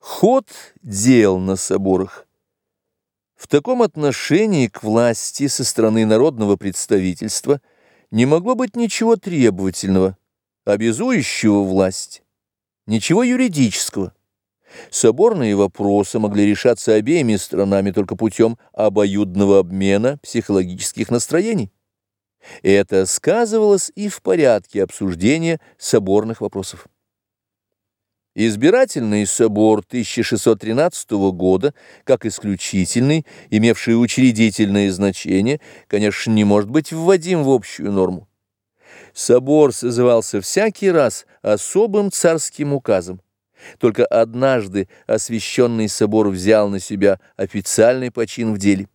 Ход дел на соборах. В таком отношении к власти со стороны народного представительства не могло быть ничего требовательного, обязующего власть, ничего юридического. Соборные вопросы могли решаться обеими сторонами только путем обоюдного обмена психологических настроений. Это сказывалось и в порядке обсуждения соборных вопросов. Избирательный собор 1613 года, как исключительный, имевший учредительное значение, конечно, не может быть вводим в общую норму. Собор созывался всякий раз особым царским указом. Только однажды освященный собор взял на себя официальный почин в деле.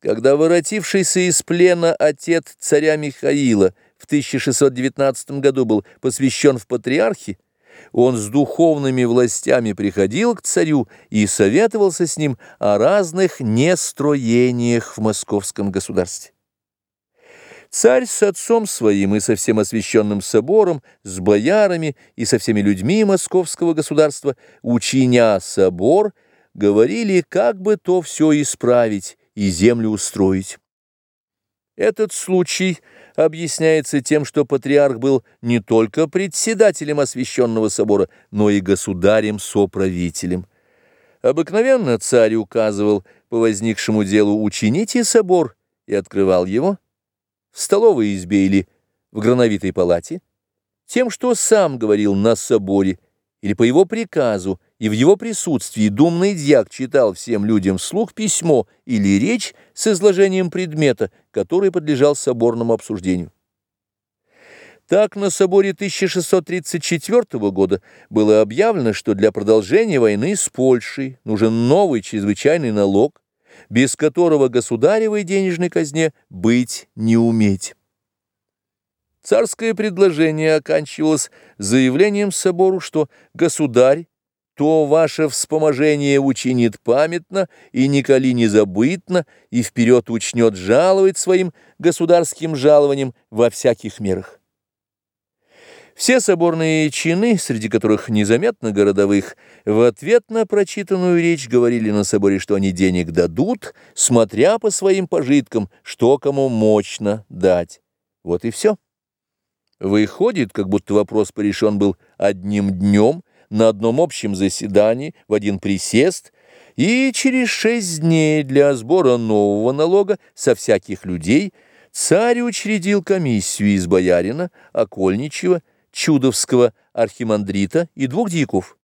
Когда воротившийся из плена отец царя Михаила в 1619 году был посвящен в патриархи, он с духовными властями приходил к царю и советовался с ним о разных нестроениях в московском государстве. Царь с отцом своим и со всем освященным собором, с боярами и со всеми людьми московского государства, учиня собор, говорили, как бы то все исправить и землю устроить. Этот случай объясняется тем, что патриарх был не только председателем освященного собора, но и государем-соправителем. Обыкновенно царь указывал по возникшему делу «учините собор» и открывал его в столовой избе или в грановитой палате, тем, что сам говорил на соборе или по его приказу, и в его присутствии думный дьяк читал всем людям вслух письмо или речь с изложением предмета, который подлежал соборному обсуждению. Так на соборе 1634 года было объявлено, что для продолжения войны с Польшей нужен новый чрезвычайный налог, без которого государевой денежной казне быть не уметь. Царское предложение оканчивалось заявлением собору, что государь то ваше вспоможение учинит памятно и николи не забытно, и вперед учнет жаловать своим государским жалованием во всяких мерах. Все соборные чины, среди которых незаметно городовых, в ответ на прочитанную речь говорили на соборе, что они денег дадут, смотря по своим пожиткам, что кому мощно дать. Вот и все. Выходит, как будто вопрос порешен был одним днем, на одном общем заседании в один присест и через шесть дней для сбора нового налога со всяких людей царь учредил комиссию из боярина, окольничьего, чудовского архимандрита и двух дьяков.